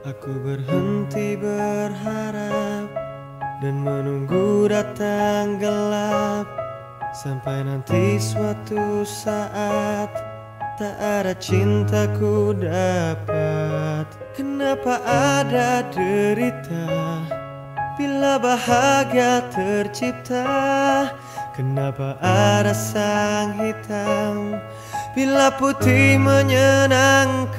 Aku berhenti berharap dan menunggu datang gelap sampai nanti suatu saat tak ada cintaku dapat. Kenapa ada derita bila bahagia tercipta? Kenapa ada sang hitam bila putih menyenangkan?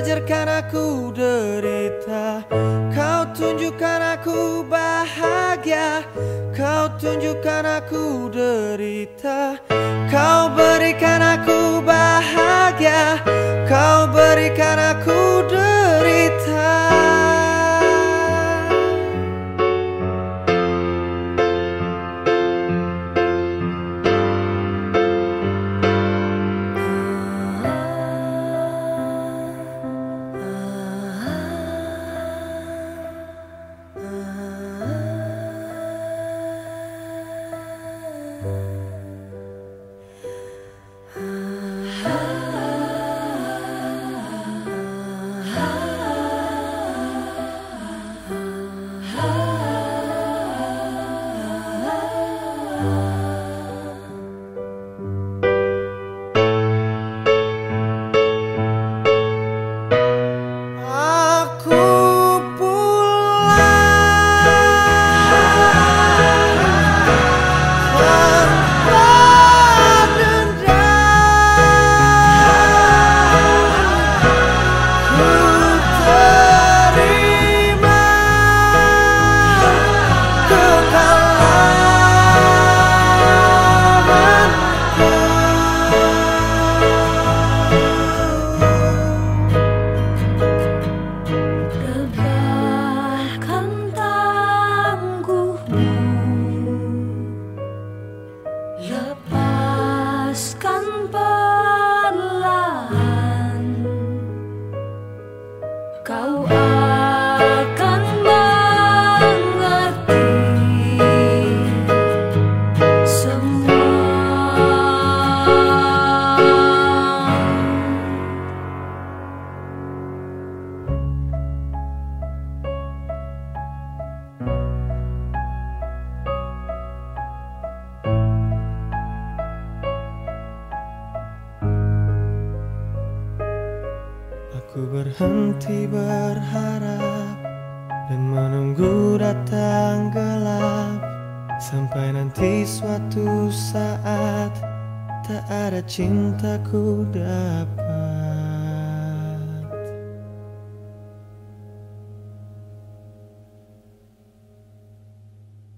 Ajarkan aku derita. Kau tunjukkan aku bahagia. Kau tunjukkan aku derita Aku berhenti berharap dan menunggu datang gelap sampai nanti suatu saat tak ada cintaku dapat.